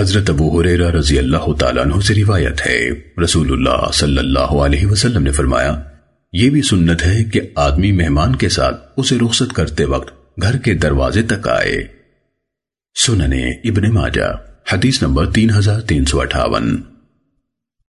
حضرت ابو حریرہ رضی اللہ تعالیٰ عنہ سے روایت ہے۔ رسول اللہ صلی اللہ علیہ وسلم نے فرمایا، یہ بھی سنت ہے کہ آدمی مہمان کے ساتھ اسے رخصت کرتے وقت گھر کے دروازے تک آئے۔ سننے ابن ماجہ، حدیث نمبر تین ہزار تین سو اٹھاون۔